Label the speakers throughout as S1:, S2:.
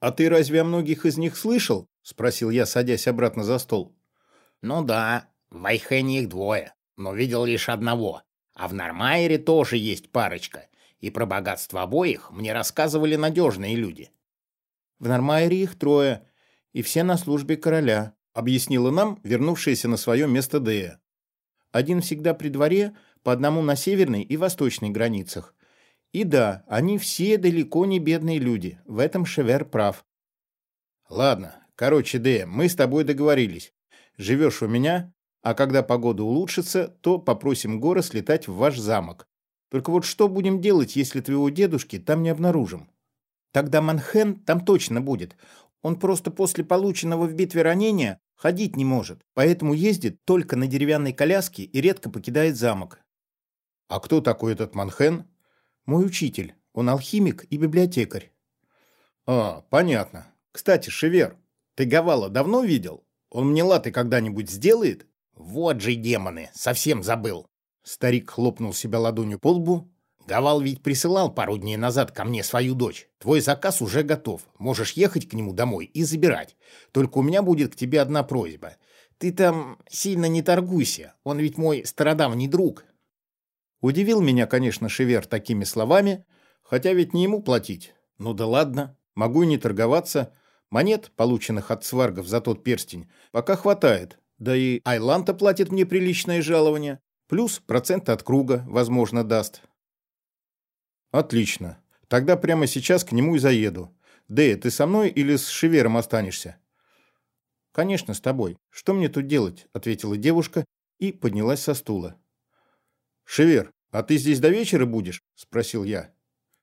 S1: «А ты разве о многих из них слышал?» — спросил я, садясь обратно за стол.
S2: «Ну да, в Айхене их двое, но видел лишь одного. А в Нормайере тоже есть парочка, и про богатство обоих мне рассказывали надежные люди».
S1: «В Нормайере их трое, и все на службе короля», — объяснила нам вернувшаяся на свое место Дея. «Один всегда при дворе, по одному на северной и восточной границах. И да, они все далеко не бедные люди, в этом Шевер прав». «Ладно, короче, Дея, мы с тобой договорились. Живешь у меня, а когда погода улучшится, то попросим Гора слетать в ваш замок. Только вот что будем делать, если твоего дедушки там не обнаружим?» Тогда Манхен там точно будет. Он просто после полученного в битве ранения ходить не может, поэтому ездит только на деревянной коляске и редко покидает замок. А кто такой этот Манхен? Мой учитель. Он алхимик и библиотекарь. А, понятно. Кстати, Шевер, ты Гавала давно видел? Он мне латы когда-нибудь сделает?
S2: Вот же демоны, совсем забыл.
S1: Старик хлопнул себя ладонью по лбу
S2: Гавал ведь присылал пару дней назад ко мне свою дочь. Твой заказ уже готов. Можешь ехать к нему домой и забирать. Только у меня будет к тебе одна просьба. Ты там сильно не торгуйся. Он ведь мой стародавний друг.
S1: Удивил меня, конечно, Шевер такими словами, хотя ведь не ему платить. Ну да ладно, могу и не торговаться. Монет, полученных от сваргов за тот перстень, пока хватает. Да и Айланта платит мне приличное жалование. Плюс процент от круга, возможно, даст. «Отлично. Тогда прямо сейчас к нему и заеду. Дэя, ты со мной или с Шевером останешься?» «Конечно, с тобой. Что мне тут делать?» – ответила девушка и поднялась со стула. «Шевер, а ты здесь до вечера будешь?» – спросил я.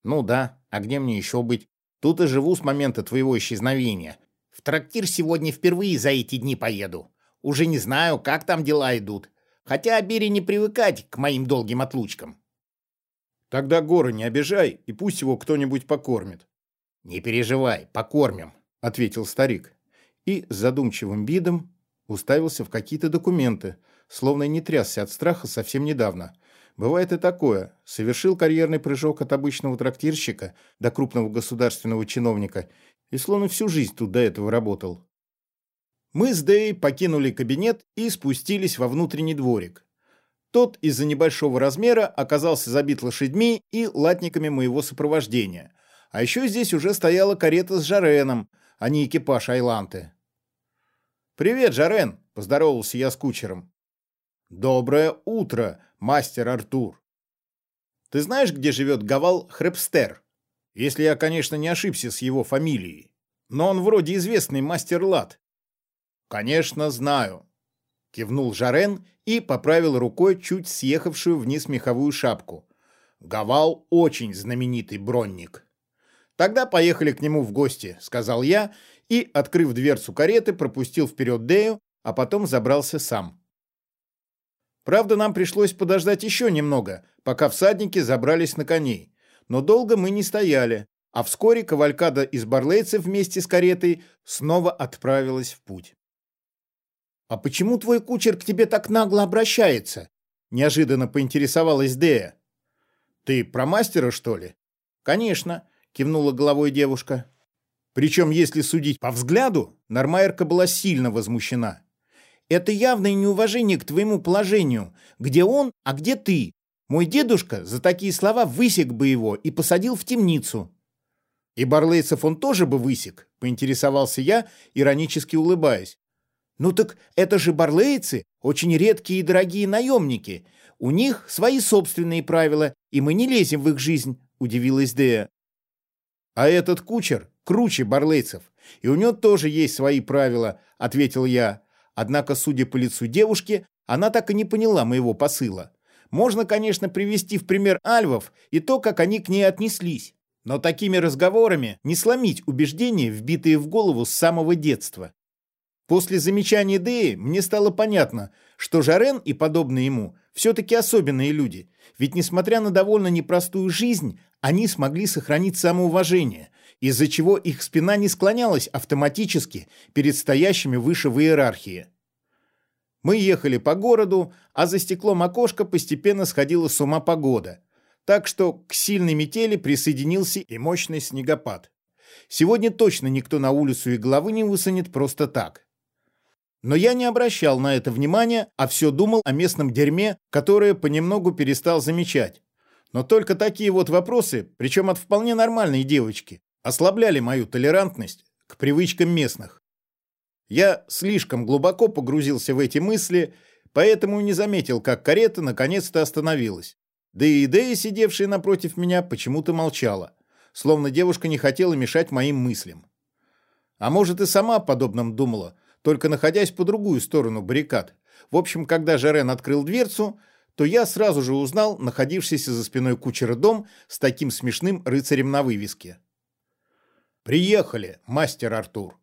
S2: «Ну да. А где мне еще быть? Тут и живу с момента твоего исчезновения. В трактир сегодня впервые за эти дни поеду. Уже не знаю, как там дела идут. Хотя Бери не привыкать к моим долгим отлучкам.
S1: Тогда горы не обижай, и пусть его кто-нибудь покормит.
S2: Не переживай, покормим, ответил старик.
S1: И с задумчивым видом уставился в какие-то документы, словно не трясся от страха совсем недавно. Бывает и такое. Совершил карьерный прыжок от обычного трактирщика до крупного государственного чиновника и словно всю жизнь тут до этого работал. Мы с Дэй покинули кабинет и спустились во внутренний дворик. Тот из-за небольшого размера оказался забит лошадьми и латниками моего сопровождения. А еще здесь уже стояла карета с Жареном, а не экипаж Айланты. «Привет, Жарен!» – поздоровался я с кучером. «Доброе утро, мастер Артур!» «Ты знаешь, где живет Гавал Хрепстер? Если я, конечно, не ошибся с его фамилией. Но он вроде известный мастер лад». «Конечно, знаю кивнул Жарен и поправил рукой чуть съехавшую вниз меховую шапку. Гавал очень знаменитый бронник. Тогда поехали к нему в гости, сказал я и, открыв дверцу кареты, пропустил вперед Дею, а потом забрался сам. Правда, нам пришлось подождать еще немного, пока всадники забрались на коней. Но долго мы не стояли, а вскоре кавалькада из барлейцев вместе с каретой снова отправилась в путь. «А почему твой кучер к тебе так нагло обращается?» Неожиданно поинтересовалась Дея. «Ты про мастера, что ли?» «Конечно», — кивнула головой девушка. Причем, если судить по взгляду, Нормайерка была сильно возмущена. «Это явное неуважение к твоему положению. Где он, а где ты? Мой дедушка за такие слова высек бы его и посадил в темницу». «И Барлейцев он тоже бы высек?» — поинтересовался я, иронически улыбаясь. Ну так это же барлейцы, очень редкие и дорогие наемники. У них свои собственные правила, и мы не лезем в их жизнь, удивилась Дея. А этот кучер круче барлейцев, и у него тоже есть свои правила, ответил я. Однако, судя по лицу девушки, она так и не поняла моего посыла. Можно, конечно, привести в пример альвов и то, как они к ней отнеслись. Но такими разговорами не сломить убеждения, вбитые в голову с самого детства. После замечания Деи мне стало понятно, что Жарен и подобные ему все-таки особенные люди, ведь несмотря на довольно непростую жизнь, они смогли сохранить самоуважение, из-за чего их спина не склонялась автоматически перед стоящими выше в иерархии. Мы ехали по городу, а за стеклом окошка постепенно сходила с ума погода, так что к сильной метели присоединился и мощный снегопад. Сегодня точно никто на улицу и головы не высунет просто так. Но я не обращал на это внимания, а все думал о местном дерьме, которое понемногу перестал замечать. Но только такие вот вопросы, причем от вполне нормальной девочки, ослабляли мою толерантность к привычкам местных. Я слишком глубоко погрузился в эти мысли, поэтому не заметил, как карета наконец-то остановилась. Да и идея, сидевшая напротив меня, почему-то молчала, словно девушка не хотела мешать моим мыслям. А может и сама подобном думала, только находясь по другую сторону баррикад. В общем, когда Жарен открыл дверцу, то я сразу же узнал находившийся за спиной кучера дом с таким смешным рыцарем на вывеске. «Приехали, мастер Артур».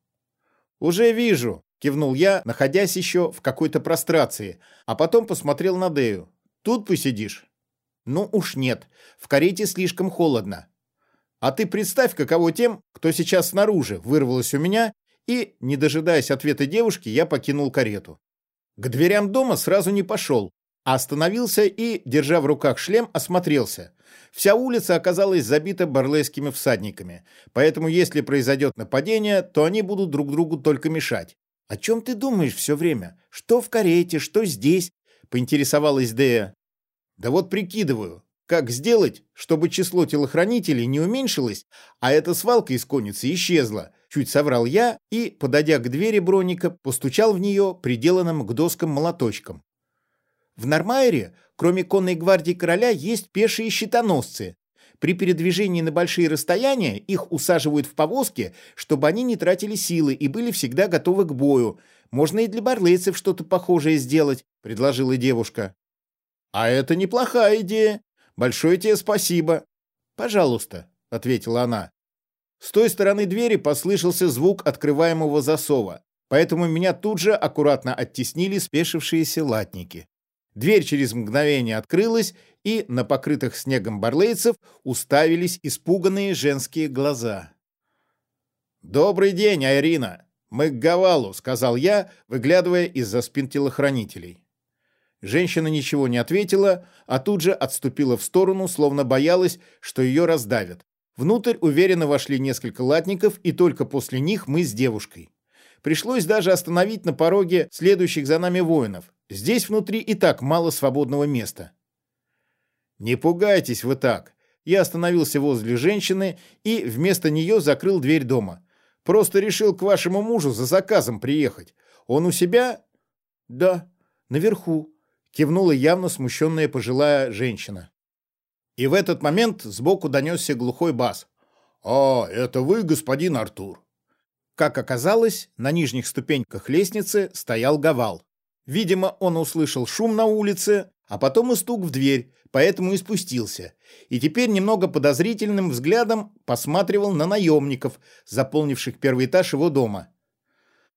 S1: «Уже вижу», — кивнул я, находясь еще в какой-то прострации, а потом посмотрел на Дею. «Тут посидишь?» «Ну уж нет, в карете слишком холодно». «А ты представь, каково тем, кто сейчас снаружи», — вырвалось у меня, и, не дожидаясь ответа девушки, я покинул карету. К дверям дома сразу не пошел, остановился и, держа в руках шлем, осмотрелся. Вся улица оказалась забита барлейскими всадниками, поэтому если произойдет нападение, то они будут друг другу только мешать. «О чем ты думаешь все время? Что в карете, что здесь?» — поинтересовалась Дея. «Да вот прикидываю, как сделать, чтобы число телохранителей не уменьшилось, а эта свалка из конницы исчезла?» Чуть соврал я и, подойдя к двери броника, постучал в нее приделанным к доскам молоточком. В Нормайре, кроме конной гвардии короля, есть пешие щитоносцы. При передвижении на большие расстояния их усаживают в повозки, чтобы они не тратили силы и были всегда готовы к бою. Можно и для барлейцев что-то похожее сделать, предложила девушка. А это неплохая идея. Большое тебе спасибо. Пожалуйста, ответила она. С той стороны двери послышался звук открываемого засова, поэтому меня тут же аккуратно оттеснили спешившиеся латники. Дверь через мгновение открылась, и на покрытых снегом барлейцев уставились испуганные женские глаза. «Добрый день, Айрина! Мы к Гавалу», — сказал я, выглядывая из-за спин телохранителей. Женщина ничего не ответила, а тут же отступила в сторону, словно боялась, что ее раздавят. Внутрь уверенно вошли несколько латников, и только после них мы с девушкой. Пришлось даже остановить на пороге следующих за нами воинов. Здесь внутри и так мало свободного места. «Не пугайтесь вы так!» Я остановился возле женщины и вместо нее закрыл дверь дома. «Просто решил к вашему мужу за заказом приехать. Он у себя?» «Да, наверху», — кивнула явно смущенная пожилая женщина. И в этот момент сбоку донесся глухой бас. «А, это вы, господин Артур?» Как оказалось, на нижних ступеньках лестницы стоял Гавал. Видимо, он услышал шум на улице, а потом и стук в дверь, поэтому и спустился. И теперь немного подозрительным взглядом посматривал на наемников, заполнивших первый этаж его дома.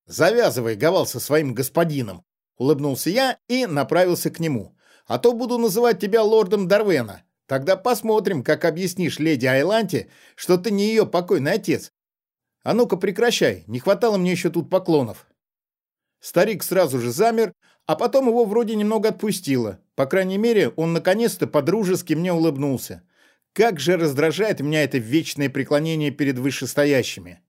S1: «Завязывай, Гавал, со своим господином!» — улыбнулся я и направился к нему. «А то буду называть тебя лордом Дарвена. Тогда посмотрим, как объяснишь леди Айланте, что ты не ее покойный отец. А ну-ка прекращай, не хватало мне еще тут поклонов». Старик сразу же замер, а потом его вроде немного отпустило. По крайней мере, он наконец-то подружески мне улыбнулся. Как же раздражает меня это вечное преклонение перед вышестоящими.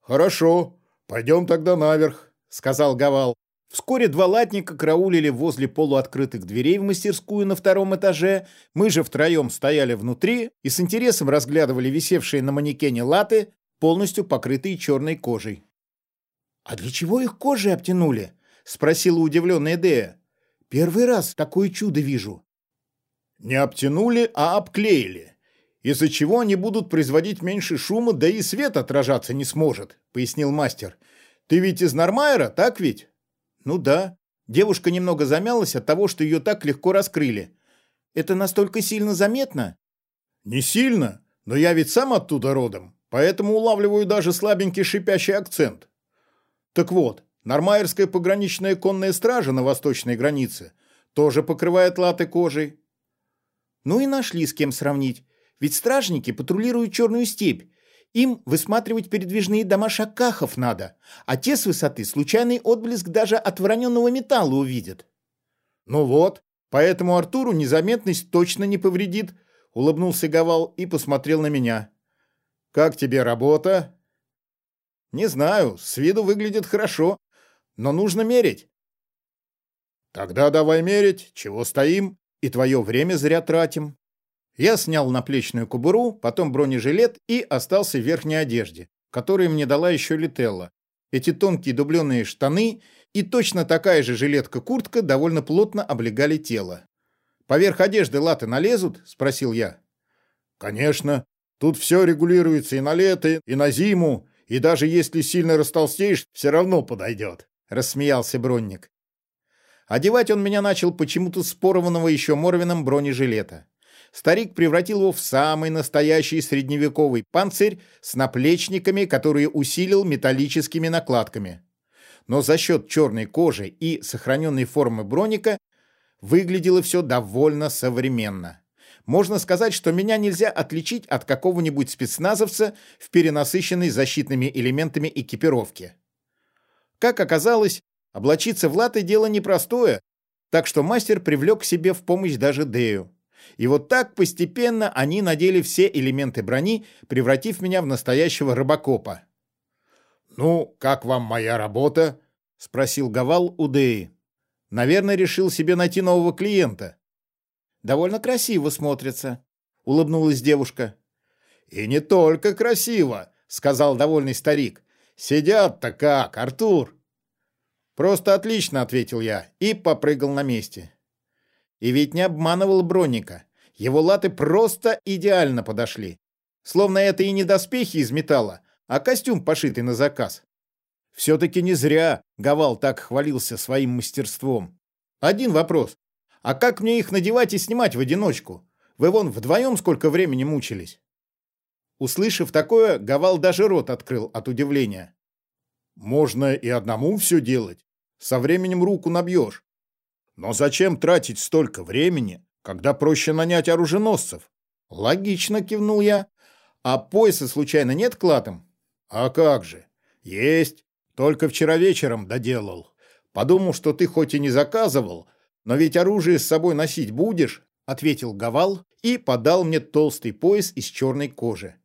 S1: «Хорошо, пойдем тогда наверх», — сказал Гавал. Вскоре два латника караулили возле полуоткрытых дверей в мастерскую на втором этаже. Мы же втроем стояли внутри и с интересом разглядывали висевшие на манекене латы, полностью покрытые черной кожей. «А для чего их кожей обтянули?» — спросила удивленная Дея. «Первый раз такое чудо вижу». «Не обтянули, а обклеили, из-за чего они будут производить меньше шума, да и свет отражаться не сможет», — пояснил мастер. «Ты ведь из Нормайера, так ведь?» «Ну да». Девушка немного замялась от того, что ее так легко раскрыли. «Это настолько сильно заметно?» «Не сильно, но я ведь сам оттуда родом, поэтому улавливаю даже слабенький шипящий акцент. Так вот, Нормайерская пограничная конная стража на восточной границе тоже покрывает латы кожей. Ну и нашли с кем сравнить. Ведь стражники патрулируют черную степь. Им высматривать передвижные дома шакахов надо, а те с высоты случайный отблеск даже от вороненного металла увидят. Ну вот, поэтому Артуру незаметность точно не повредит, улыбнулся Гавал и посмотрел на меня. Как тебе работа? Не знаю, с виду выглядит хорошо, но нужно мерить. Тогда давай мерить, чего стоим, и твое время зря тратим. Я снял наплечную кобуру, потом бронежилет и остался в верхней одежде, которую мне дала еще Лителла. Эти тонкие дубленые штаны и точно такая же жилетка-куртка довольно плотно облегали тело. «Поверх одежды латы налезут?» – спросил я. «Конечно. Тут все регулируется и на лето, и на зиму, и даже если сильно растолстеешь, все равно подойдет», – рассмеялся Бронник. Одевать он меня начал почему-то с порванного еще Морвином бронежилета. Старик превратил его в самый настоящий средневековый панцирь с наплечниками, которые усилил металлическими накладками. Но за счет черной кожи и сохраненной формы броника выглядело все довольно современно. Можно сказать, что меня нельзя отличить от какого-нибудь спецназовца в перенасыщенной защитными элементами экипировке. Как оказалось, облачиться в латы дело непростое, так что мастер привлек к себе в помощь даже Дею. И вот так постепенно они надели все элементы брони, превратив меня в настоящего рыбакопа. «Ну, как вам моя работа?» — спросил Гавал у Деи. «Наверное, решил себе найти нового клиента довольно красиво смотрится», — улыбнулась девушка. «И не только красиво», — сказал довольный старик. «Сидят-то как, Артур!» «Просто отлично», — ответил я и попрыгал на месте. И ведь не обманывал Бронника. Его латы просто идеально подошли. Словно это и не доспехи из металла, а костюм, пошитый на заказ. Все-таки не зря Гавал так хвалился своим мастерством. Один вопрос. А как мне их надевать и снимать в одиночку? Вы вон вдвоем сколько времени мучились?» Услышав такое, Гавал даже рот открыл от удивления. «Можно и одному все делать. Со временем руку набьешь. Но зачем тратить столько времени, когда проще нанять оруженосцев?» «Логично», — кивнул я. «А пояса случайно нет клатом?» «А как же? Есть. Только вчера вечером доделал. Подумал, что ты хоть и не заказывал, «Но ведь оружие с собой носить будешь?» — ответил Гавал и подал мне толстый пояс из черной кожи.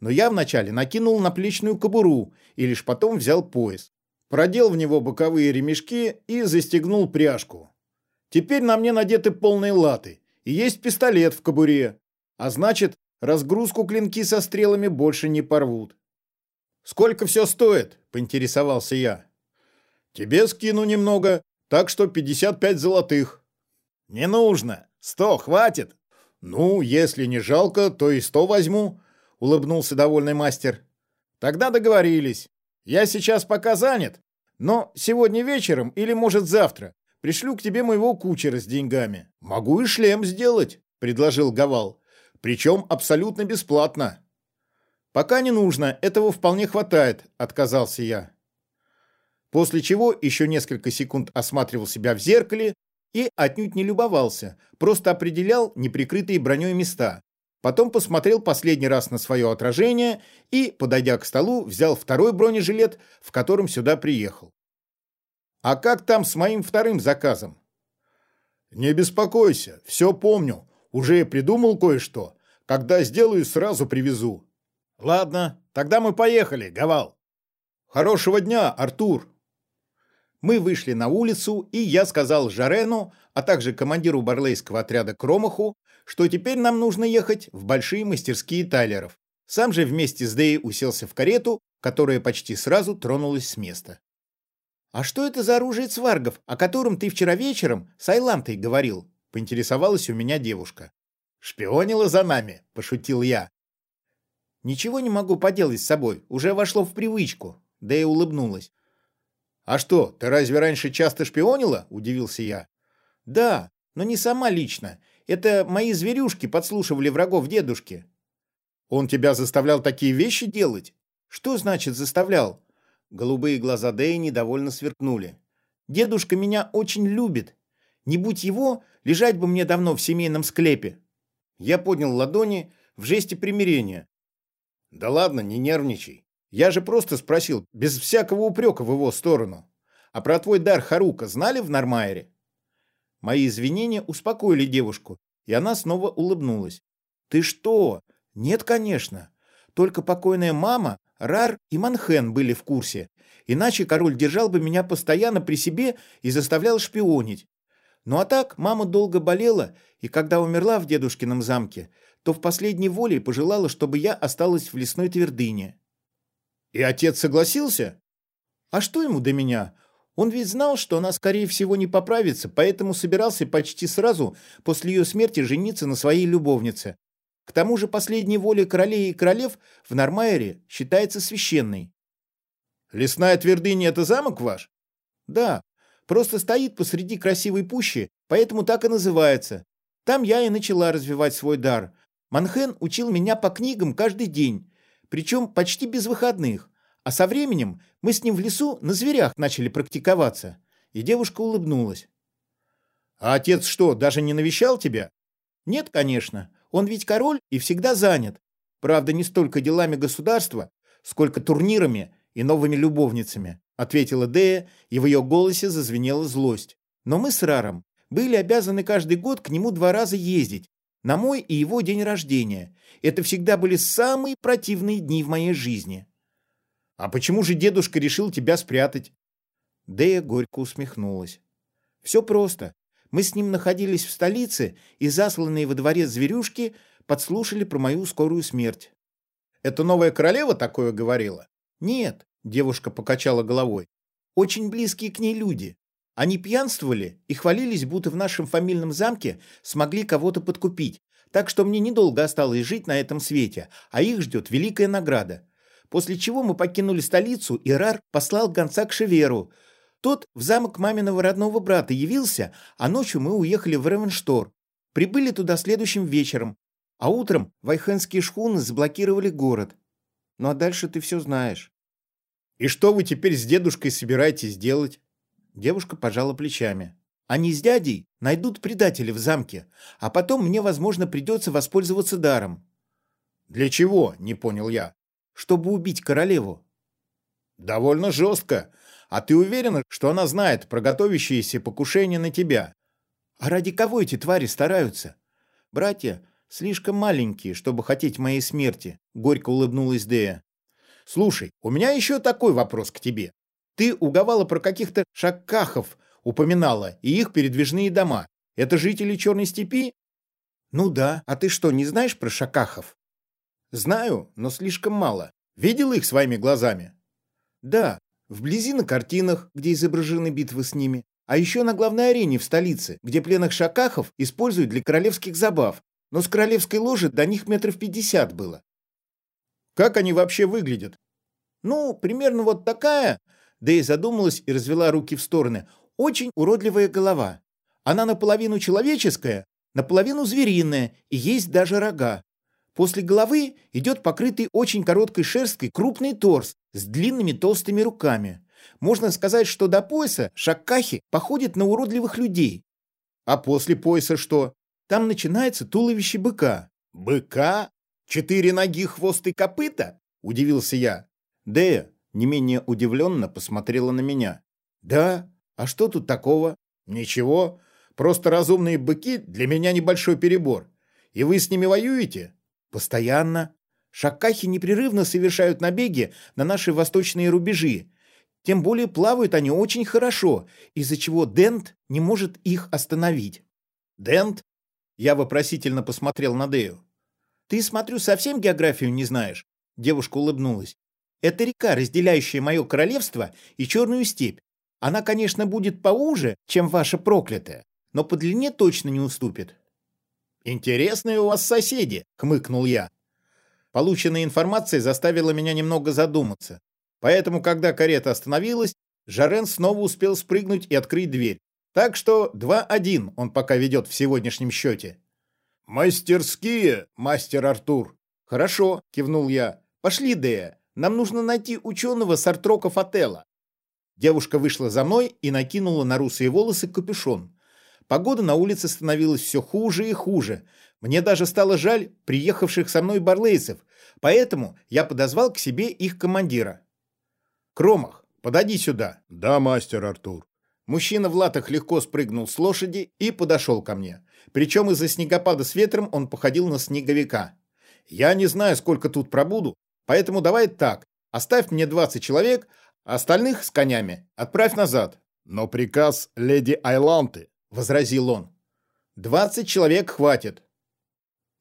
S1: Но я вначале накинул наплечную кобуру и лишь потом взял пояс. Продел в него боковые ремешки и застегнул пряжку. Теперь на мне надеты полные латы и есть пистолет в кобуре. А значит, разгрузку клинки со стрелами больше не порвут. «Сколько все стоит?» – поинтересовался я. «Тебе скину немного, так что 55 золотых. Не нужно. Сто хватит. Ну, если не жалко, то и сто возьму, улыбнулся довольный мастер. Тогда договорились. Я сейчас пока занят, но сегодня вечером или, может, завтра пришлю к тебе моего кучера с деньгами. Могу и шлем сделать, предложил Гавал. Причем абсолютно бесплатно. Пока не нужно, этого вполне хватает, отказался я. После чего еще несколько секунд осматривал себя в зеркале и отнюдь не любовался, просто определял неприкрытые броней места. Потом посмотрел последний раз на свое отражение и, подойдя к столу, взял второй бронежилет, в котором сюда приехал. «А как там с моим вторым заказом?» «Не беспокойся, все помню. Уже придумал кое-что. Когда сделаю, сразу привезу». «Ладно, тогда мы поехали, Гавал». «Хорошего дня, Артур!» Мы вышли на улицу, и я сказал Жарену, а также командиру барлейского отряда Кромаху, что теперь нам нужно ехать в большие мастерские Тайлеров. Сам же вместе с Дэй уселся в карету, которая почти сразу тронулась с места. «А что это за оружие цваргов, о котором ты вчера вечером с Айлантой говорил?» — поинтересовалась у меня девушка. «Шпионила за нами», — пошутил я. «Ничего не могу поделать с собой, уже вошло в привычку», — Дэй улыбнулась. «А что, ты разве раньше часто шпионила?» – удивился я. «Да, но не сама лично. Это мои зверюшки подслушивали врагов дедушки». «Он тебя заставлял такие вещи делать?» «Что значит заставлял?» Голубые глаза Дэйни довольно сверкнули. «Дедушка меня очень любит. Не будь его, лежать бы мне давно в семейном склепе». Я поднял ладони в жесте примирения. «Да ладно, не нервничай. Я же просто спросил, без всякого упрека в его сторону. А про твой дар Харука знали в Нормайере? Мои извинения успокоили девушку, и она снова улыбнулась. Ты что? Нет, конечно.
S2: Только покойная мама, Рар и Манхен были в курсе. Иначе король держал бы меня постоянно при себе и заставлял шпионить. Ну а так, мама долго болела, и когда умерла в дедушкином замке, то в последней воле пожелала, чтобы я осталась в лесной твердыне.
S1: И отец согласился?
S2: А что ему до меня? Он ведь знал, что она, скорее всего, не поправится, поэтому собирался почти сразу после ее смерти жениться на своей любовнице. К тому же последняя воля королей и королев в Нормайере считается священной.
S1: «Лесная твердыня — это замок ваш?»
S2: «Да, просто стоит посреди красивой пущи, поэтому так и называется. Там я и начала развивать свой дар. Манхен учил меня по книгам каждый день, причем почти без выходных. А со временем мы с ним в лесу на зверях начали практиковаться. И девушка улыбнулась.
S1: «А отец что, даже не навещал тебя?»
S2: «Нет, конечно. Он ведь король и всегда занят. Правда, не столько делами государства, сколько турнирами и новыми любовницами», ответила Дея, и в ее голосе зазвенела злость. «Но мы с Раром были обязаны каждый год к нему два раза ездить, на мой и его день рождения. Это всегда были самые противные дни в моей жизни».
S1: «А почему же дедушка решил тебя спрятать?»
S2: Дея горько усмехнулась. «Все просто. Мы с ним находились в столице, и засланные во дворец зверюшки подслушали про мою скорую смерть».
S1: «Это новая королева такое говорила?»
S2: «Нет», — девушка покачала головой. «Очень близкие к ней люди. Они пьянствовали и хвалились, будто в нашем фамильном замке смогли кого-то подкупить, так что мне недолго осталось жить на этом свете, а их ждет великая награда. После чего мы покинули столицу, и Рар послал гонца к Шеверу. Тот в замок маминого родного брата явился, а ночью мы уехали в Ревенштор. Прибыли туда следующим вечером, а утром вайхенские шхуны заблокировали город. Ну а дальше ты все знаешь.
S1: И что вы теперь с дедушкой собираетесь делать?
S2: Девушка пожала плечами. Они с дядей найдут предателя в замке, а потом мне, возможно, придется воспользоваться даром.
S1: Для чего? Не понял я
S2: чтобы убить королеву.
S1: Довольно жестко. А ты уверена, что она знает про готовящиеся покушения на тебя?
S2: А ради кого эти твари стараются? Братья слишком маленькие, чтобы хотеть моей смерти, горько улыбнулась Дея.
S1: Слушай, у меня еще такой вопрос к тебе. Ты уговала про каких-то шаккахов, упоминала, и их передвижные дома. Это жители Черной степи?
S2: Ну да, а ты что, не знаешь про шакахов?
S1: Знаю, но слишком мало. Видел их своими глазами?
S2: Да, вблизи на картинах, где изображены битвы с ними, а еще на главной арене в столице, где пленных шакахов используют для королевских забав, но с королевской ложи до них метров пятьдесят было.
S1: Как они вообще выглядят?
S2: Ну, примерно вот такая, Дэй задумалась и развела руки в стороны. Очень уродливая голова. Она наполовину человеческая, наполовину звериная, и есть даже рога. После головы идет покрытый очень короткой шерсткой крупный торс с длинными толстыми руками. Можно сказать, что до пояса шаккахи походят на уродливых людей.
S1: А после пояса что?
S2: Там начинается туловище быка.
S1: Быка? Четыре ноги, хвост и копыта? Удивился я.
S2: Дея не менее удивленно посмотрела на меня. Да? А что тут такого?
S1: Ничего. Просто разумные быки для меня небольшой перебор. И вы с ними воюете?
S2: Постоянно. Шакахи непрерывно совершают набеги на наши восточные рубежи. Тем более плавают они очень хорошо, из-за чего Дент не может их остановить.
S1: Дент? Я вопросительно посмотрел на Дею.
S2: Ты, смотрю, совсем географию не знаешь? Девушка улыбнулась. Это река, разделяющая мое королевство и Черную степь. Она, конечно, будет поуже, чем ваша проклятая, но по длине точно не уступит.
S1: «Интересные у вас соседи», — хмыкнул я. Полученная информация заставила меня немного задуматься. Поэтому, когда карета остановилась, Жарен снова успел спрыгнуть и открыть дверь. Так что 2-1 он пока ведет в сегодняшнем счете. «Мастерские, мастер Артур!»
S2: «Хорошо», — кивнул я. «Пошли, Дея. Нам нужно найти ученого с артрока Фателла». Девушка вышла за мной и накинула на русые волосы капюшон. Погода на улице становилась все хуже и хуже. Мне даже стало жаль приехавших со мной барлейцев, поэтому я подозвал к себе их командира. «Кромах, подойди сюда».
S1: «Да, мастер Артур».
S2: Мужчина в латах легко спрыгнул с лошади и подошел ко мне. Причем из-за снегопада с ветром он походил на снеговика.
S1: Я не знаю, сколько тут пробуду, поэтому давай так. Оставь мне 20 человек, остальных с конями отправь назад.
S2: Но приказ леди Айланты, — возразил он.
S1: «Двадцать человек хватит».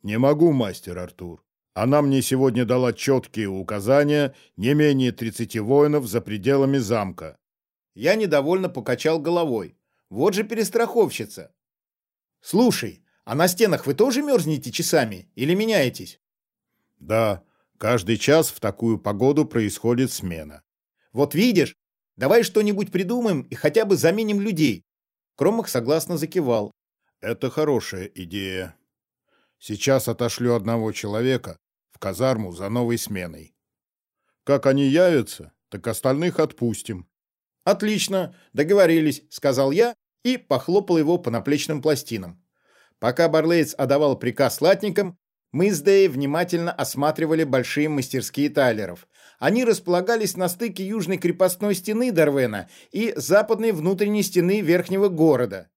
S2: «Не могу, мастер Артур. Она мне сегодня дала четкие указания не менее тридцати воинов за пределами замка».
S1: Я недовольно покачал головой. Вот же перестраховщица. «Слушай, а на стенах вы тоже мерзнете часами или меняетесь?»
S2: «Да, каждый час в такую погоду происходит смена».
S1: «Вот видишь, давай что-нибудь придумаем и хотя бы заменим людей». Кромах согласно закивал.
S2: Это хорошая идея. Сейчас отошлю одного человека в казарму за новой сменой. Как они явятся, так остальных отпустим.
S1: Отлично, договорились, сказал я и похлопал его по наплечным пластинам. Пока Барлейц отдавал приказ латникам, мы с Дэй внимательно осматривали большие мастерские тайлеров. Они располагались на стыке южной крепостной стены Дарвена и западной внутренней стены верхнего города.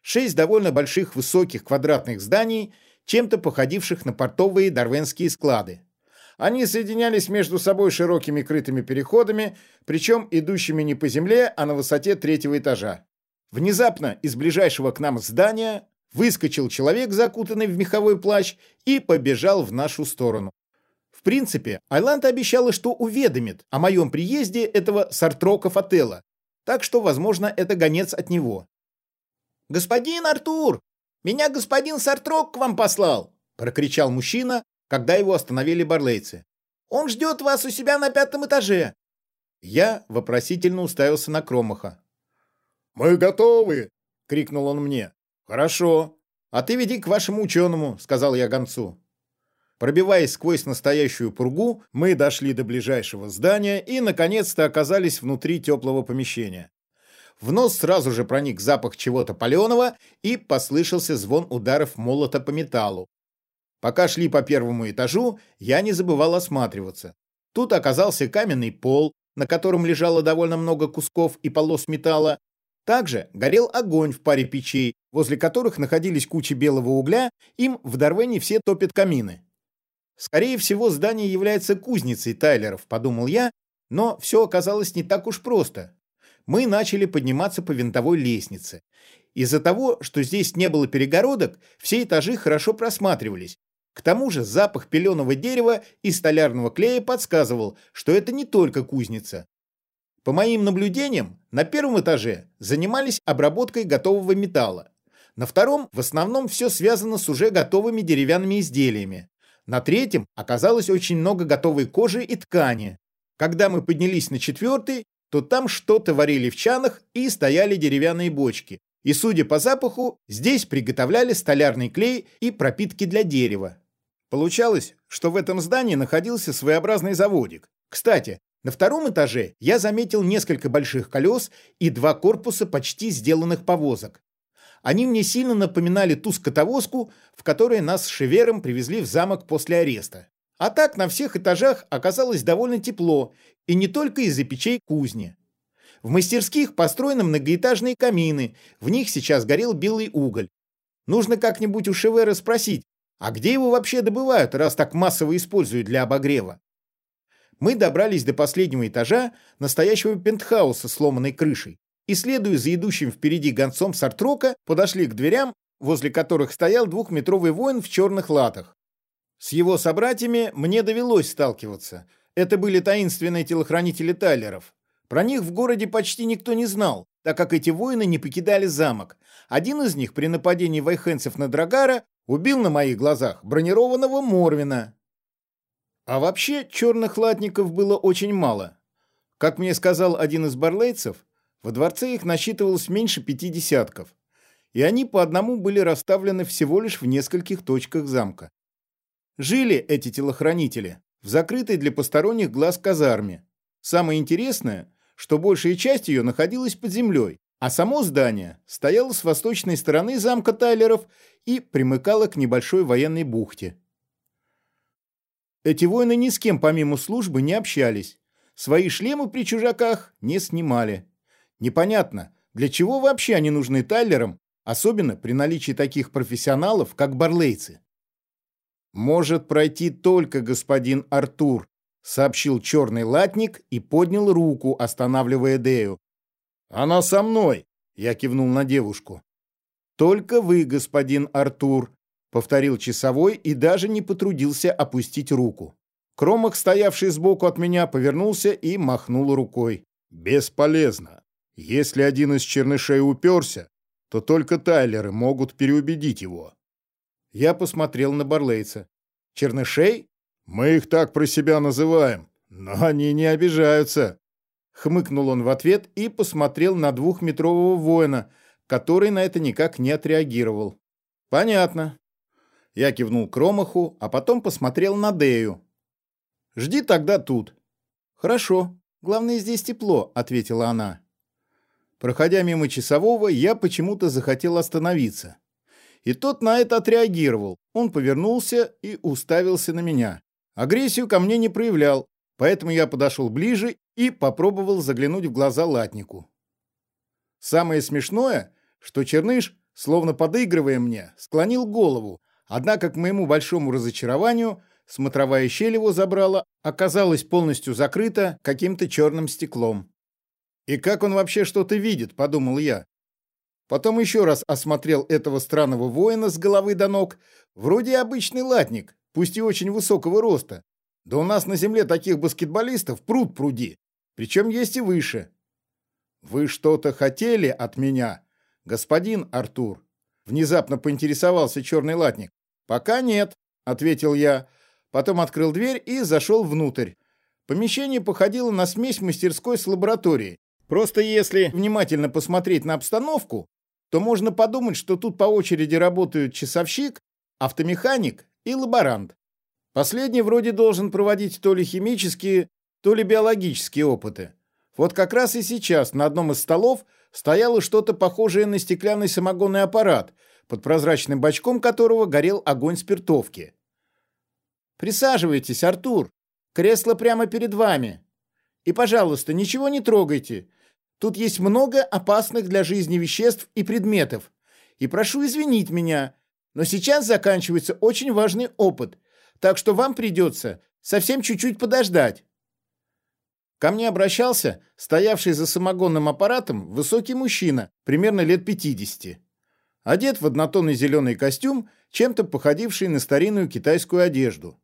S1: Шесть довольно больших высоких квадратных зданий, чем-то походивших на портовые дарвенские склады. Они соединялись между собой широкими крытыми переходами, причем идущими не по земле, а на высоте третьего этажа. Внезапно из ближайшего к нам здания выскочил человек, закутанный в меховой плащ, и побежал в нашу сторону. В принципе, Айланд обещала, что уведомит о моем приезде этого Сартрока Фателла, так что, возможно, это гонец от него. «Господин Артур! Меня господин Сартрок к вам послал!» — прокричал мужчина, когда его остановили барлейцы. «Он ждет вас у себя на пятом этаже!» Я вопросительно уставился на Кромаха.
S2: «Мы готовы!»
S1: — крикнул он мне. «Хорошо. А ты веди к вашему ученому», — сказал я гонцу. Пробиваясь сквозь настоящую пургу, мы дошли до ближайшего здания и, наконец-то, оказались внутри теплого помещения. В нос сразу же проник запах чего-то паленого и послышался звон ударов молота по металлу. Пока шли по первому этажу, я не забывал осматриваться. Тут оказался каменный пол, на котором лежало довольно много кусков и полос металла. Также горел огонь в паре печей, возле которых находились кучи белого угля, им в Дарвене все топят камины. Скорее всего, здание является кузницей Тайлеров, подумал я, но все оказалось не так уж просто мы начали подниматься по винтовой лестнице. Из-за того, что здесь не было перегородок, все этажи хорошо просматривались. К тому же запах пеленого дерева и столярного клея подсказывал, что это не только кузница. По моим наблюдениям, на первом этаже занимались обработкой готового металла. На втором в основном все связано с уже готовыми деревянными изделиями. На третьем оказалось очень много готовой кожи и ткани. Когда мы поднялись на четвертый, то там что-то варили в чанах и стояли деревянные бочки. И, судя по запаху, здесь приготовляли столярный клей и пропитки для дерева. Получалось, что в этом здании находился своеобразный заводик. Кстати, на втором этаже я заметил несколько больших колес и два корпуса почти сделанных повозок. Они мне сильно напоминали ту скотовозку, в которой нас с Шевером привезли в замок после ареста. А так на всех этажах оказалось довольно тепло, и не только из-за печей кузни. В мастерских построены многоэтажные камины, в них сейчас горел белый уголь. Нужно как-нибудь у Шевера спросить, а где его вообще добывают, раз так массово используют для обогрева? Мы добрались до последнего этажа, настоящего пентхауса с сломанной крышей, и, следуя за идущим впереди гонцом Сартрока, подошли к дверям, возле которых стоял двухметровый воин в черных латах. С его собратьями мне довелось сталкиваться, это были таинственные телохранители Тайлеров. Про них в городе почти никто не знал, так как эти воины не покидали замок. Один из них при нападении вайхенцев на Драгара убил на моих глазах бронированного Морвина. А вообще черных латников было очень мало. Как мне сказал один из барлейцев, во дворце их насчитывалось меньше пяти десятков, и они по одному были расставлены всего лишь в нескольких точках замка. Жили эти телохранители в закрытой для посторонних глаз казарме. Самое интересное, что большая часть ее находилась под землей, а само здание стояло с восточной стороны замка Тайлеров и примыкало к небольшой военной бухте. Эти воины ни с кем помимо службы не общались, свои шлемы при чужаках не снимали. Непонятно, для чего вообще они нужны Тайлерам, особенно при наличии таких профессионалов, как барлейцы. может пройти только господин Артур, сообщил черный латник и поднял руку, останавливая Дею. Она со мной, я кивнул на девушку. Только вы, господин Артур, повторил часовой и даже не потрудился опустить руку. Кромах, стоявший сбоку от меня, повернулся и махнул рукой. «Бесполезно. Если один из чернышей уперся, то только Тайлеры могут переубедить его». Я посмотрел на Барлейца. «Чернышей? Мы их так про себя называем, но они не обижаются». Хмыкнул он в ответ и посмотрел на двухметрового воина, который на это никак не отреагировал. «Понятно». Я кивнул Кромаху, а потом посмотрел на Дею, Жди тогда тут». «Хорошо. Главное, здесь тепло», — ответила она. Проходя мимо часового, я почему-то захотел остановиться. И тот на это отреагировал. Он повернулся и уставился на меня. Агрессию ко мне не проявлял, поэтому я подошел ближе и попробовал заглянуть в глаза латнику. Самое смешное, что Черныш, словно подыгрывая мне, склонил голову, однако, к моему большому разочарованию, смотровая щель его забрала, оказалась полностью закрыта каким-то черным стеклом. «И как он вообще что-то видит?» – подумал я. Потом еще раз осмотрел этого странного воина с головы до ног. Вроде обычный латник, пусть и очень высокого роста. Да у нас на земле таких баскетболистов пруд пруди. Причем есть и выше. «Вы что-то хотели от меня, господин Артур?» Внезапно поинтересовался черный латник. «Пока нет», — ответил я, потом открыл дверь и зашел внутрь. Помещение походило на смесь мастерской с лабораторией. Просто если внимательно посмотреть на обстановку, то можно подумать, что тут по очереди работают часовщик, автомеханик и лаборант. Последний вроде должен проводить то ли химические, то ли биологические опыты. Вот как раз и сейчас на одном из столов стояло что-то похожее на стеклянный самогонный аппарат, под прозрачным бачком которого горел огонь спиртовки. Присаживайтесь, Артур. Кресло прямо перед вами. И, пожалуйста, ничего не трогайте. Тут есть много опасных для жизни веществ и предметов. И прошу извинить меня, но сейчас заканчивается очень важный опыт, так что вам придется совсем чуть-чуть подождать. Ко мне обращался стоявший за самогонным аппаратом высокий мужчина, примерно лет 50. Одет в однотонный зеленый костюм, чем-то походивший на старинную китайскую одежду.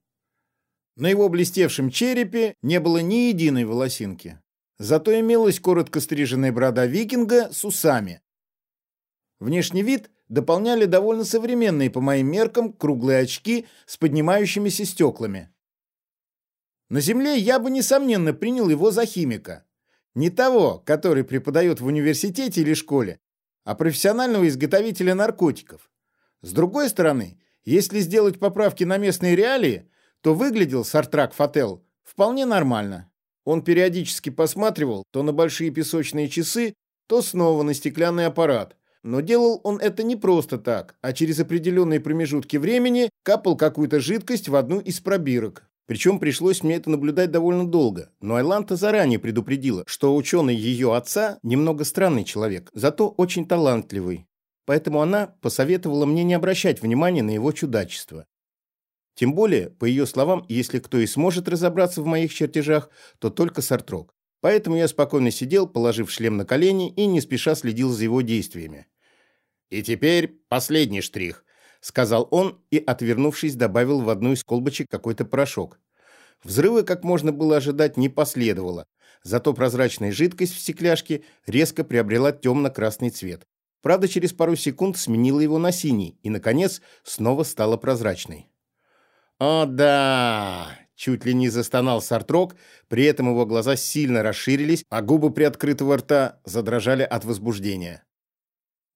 S1: На его блестевшем черепе не было ни единой волосинки. Зато имелась коротко стриженная борода викинга с усами. Внешний вид дополняли довольно современные по моим меркам круглые очки с поднимающимися стеклами. На Земле я бы, несомненно, принял его за химика. Не того, который преподает в университете или школе, а профессионального изготовителя наркотиков. С другой стороны, если сделать поправки на местные реалии, то выглядел Сартрак Фател вполне нормально. Он периодически посматривал то на большие песочные часы, то снова на стеклянный аппарат. Но делал он это не просто так, а через определенные промежутки времени капал какую-то жидкость в одну из пробирок. Причем пришлось мне это наблюдать довольно долго. Но Айланта заранее предупредила, что ученый ее отца немного странный человек, зато очень талантливый. Поэтому она посоветовала мне не обращать внимания на его чудачество. Тем более, по ее словам, если кто и сможет разобраться в моих чертежах, то только Сартрок. Поэтому я спокойно сидел, положив шлем на колени и не спеша следил за его действиями. «И теперь последний штрих», — сказал он и, отвернувшись, добавил в одну из колбочек какой-то порошок. Взрыва, как можно было ожидать, не последовало. Зато прозрачная жидкость в стекляшке резко приобрела темно-красный цвет. Правда, через пару секунд сменила его на синий и, наконец, снова стала прозрачной. «О, да!» — чуть ли не застонал Сартрок, при этом его глаза сильно расширились, а губы приоткрытого рта задрожали от возбуждения.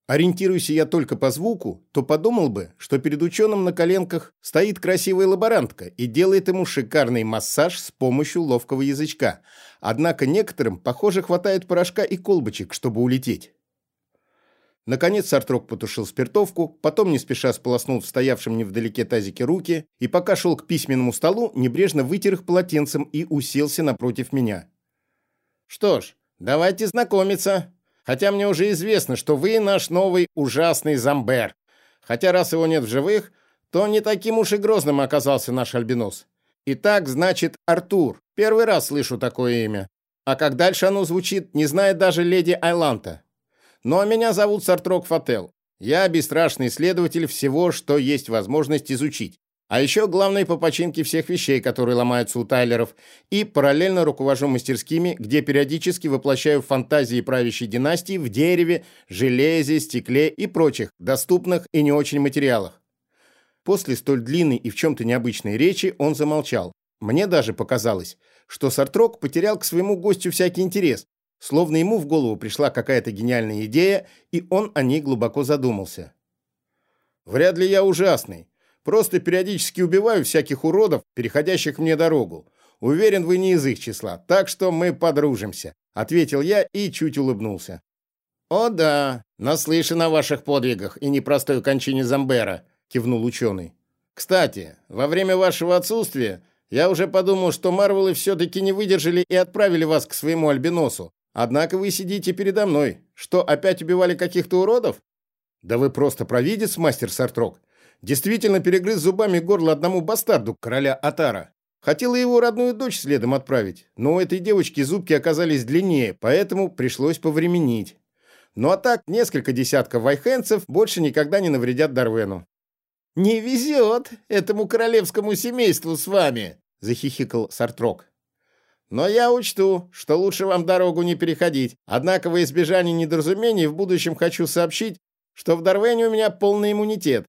S1: Ориентируясь я только по звуку, то подумал бы, что перед ученым на коленках стоит красивая лаборантка и делает ему шикарный массаж с помощью ловкого язычка. Однако некоторым, похоже, хватает порошка и колбочек, чтобы улететь. Наконец Сартрок потушил спиртовку, потом не спеша сполоснул в стоявшем невдалеке тазике руки и пока шел к письменному столу, небрежно вытер их полотенцем и уселся напротив меня. «Что ж, давайте знакомиться. Хотя мне уже известно, что вы наш новый ужасный зомбер. Хотя раз его нет в живых,
S2: то не таким уж и грозным оказался наш альбинос. Итак, значит, Артур. Первый раз слышу такое имя. А как дальше оно звучит, не знает даже леди Айланта. Ну а меня зовут Сартрок Фател. Я бесстрашный исследователь всего, что есть возможность изучить. А еще главный по починке всех вещей, которые ломаются у Тайлеров, и параллельно руковожу мастерскими, где периодически воплощаю фантазии правящей династии в дереве, железе, стекле и прочих доступных и не очень материалах. После столь длинной и в чем-то необычной речи он замолчал. Мне даже показалось, что Сартрок потерял к своему гостю всякий интерес, словно ему в голову пришла какая-то гениальная идея, и он о ней глубоко задумался. «Вряд ли я ужасный. Просто периодически убиваю всяких уродов, переходящих мне дорогу. Уверен, вы не из их числа, так что мы подружимся», — ответил я и чуть улыбнулся. «О да, наслышан о ваших подвигах и непростой кончине Замбера», — кивнул ученый. «Кстати, во время вашего отсутствия я уже подумал, что Марвелы все-таки не выдержали и отправили вас к своему альбиносу. Однако вы сидите передо мной. Что, опять убивали каких-то уродов?» «Да вы просто провидец, мастер Сартрок действительно перегрыз зубами горло одному бастарду короля Атара. Хотела его родную дочь следом отправить, но у этой девочки зубки оказались длиннее, поэтому пришлось повременить. Ну а так, несколько десятков вайхенцев больше никогда не навредят Дарвену. «Не везет этому королевскому семейству с вами», — захихикал Сартрок. «Но я учту, что лучше вам дорогу не переходить. Однако во избежание недоразумений в будущем хочу сообщить, что в Дарвене у меня полный иммунитет,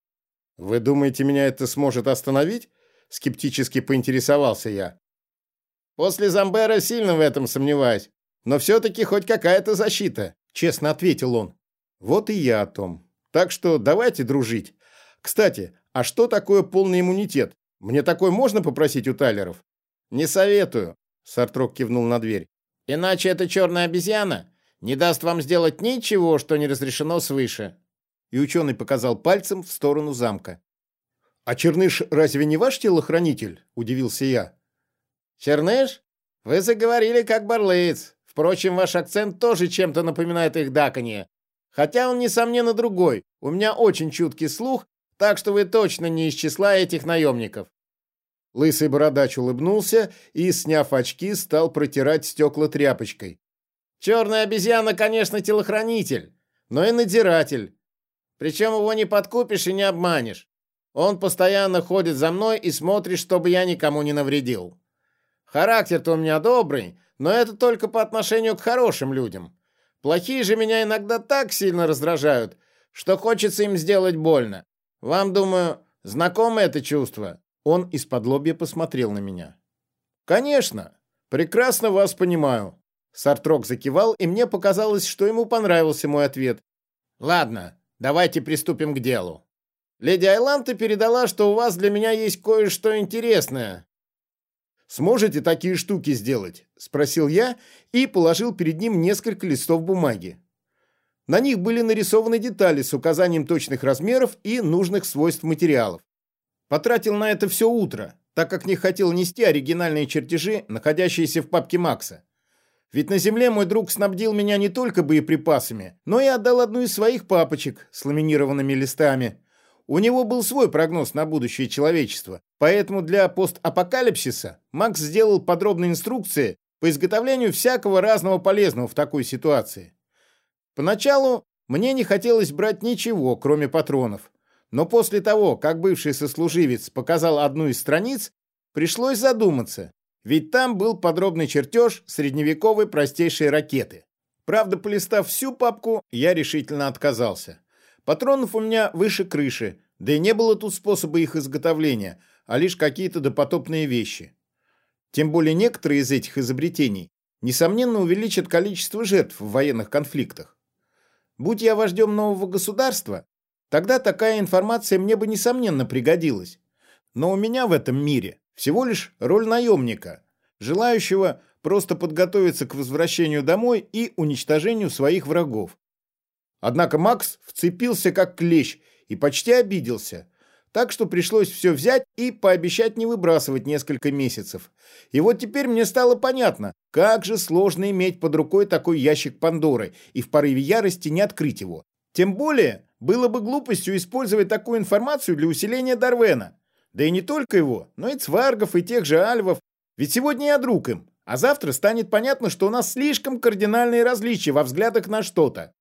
S2: «Вы думаете, меня это сможет остановить?» Скептически поинтересовался я. «После Замбера сильно в этом сомневаюсь. Но все-таки хоть какая-то защита», — честно ответил он. «Вот и я о том. Так что давайте дружить. Кстати, а что такое полный иммунитет? Мне такой можно попросить у Тайлеров?» «Не советую», — Сартрок кивнул на дверь. «Иначе эта черная обезьяна не даст вам сделать ничего, что не разрешено свыше и ученый показал пальцем в сторону замка. «А Черныш разве не ваш телохранитель?» – удивился я. «Черныш? Вы заговорили как барлыц. Впрочем, ваш акцент тоже чем-то напоминает их даканье. Хотя он, несомненно, другой. У меня очень чуткий слух, так что вы точно не из числа этих наемников». Лысый бородач улыбнулся и, сняв очки, стал протирать стекла тряпочкой. «Черная обезьяна, конечно, телохранитель, но и надзиратель. Причем его не подкупишь и не обманешь. Он постоянно ходит за мной и смотрит, чтобы я никому не навредил. Характер-то у меня добрый, но это только по отношению к хорошим людям. Плохие же меня иногда так сильно раздражают, что хочется им сделать больно. Вам, думаю, знакомо это чувство?» Он из-под лобья посмотрел на меня. «Конечно. Прекрасно вас понимаю». Сартрок закивал, и мне показалось, что ему понравился мой ответ. «Ладно, Давайте приступим к делу. Леди Айланта передала, что у вас для меня есть кое-что интересное. Сможете такие штуки сделать? Спросил я и положил перед ним несколько листов бумаги. На них были нарисованы детали с указанием точных размеров и нужных свойств материалов. Потратил на это все утро, так как не хотел нести оригинальные чертежи, находящиеся в папке Макса. Ведь на земле мой друг снабдил меня не только боеприпасами, но и отдал одну из своих папочек с ламинированными листами. У него был свой прогноз на будущее человечества, поэтому для постапокалипсиса Макс сделал подробные инструкции по изготовлению всякого разного полезного в такой ситуации. Поначалу мне не хотелось брать ничего, кроме патронов. Но после того, как бывший сослуживец показал одну из страниц, пришлось задуматься, ведь там был подробный чертеж средневековой простейшей ракеты. Правда, полистав всю папку, я решительно отказался. Патронов у меня выше крыши, да и не было тут способа их изготовления, а лишь какие-то допотопные вещи. Тем более некоторые из этих изобретений, несомненно, увеличат количество жертв в военных конфликтах. Будь я вождем нового государства, тогда такая информация мне бы, несомненно, пригодилась. Но у меня в этом мире всего лишь роль наемника, желающего просто подготовиться к возвращению домой и уничтожению своих врагов. Однако Макс вцепился как клещ и почти обиделся, так что пришлось все взять и пообещать не выбрасывать несколько месяцев. И вот теперь мне стало понятно, как же сложно иметь под рукой такой ящик Пандоры и в порыве ярости не открыть его. Тем более,
S1: было бы глупостью использовать такую информацию для усиления Дарвена. Да и не только его, но и цваргов, и тех же альвов. Ведь сегодня я друг им, а завтра станет понятно, что у нас слишком кардинальные различия во взглядах на что-то.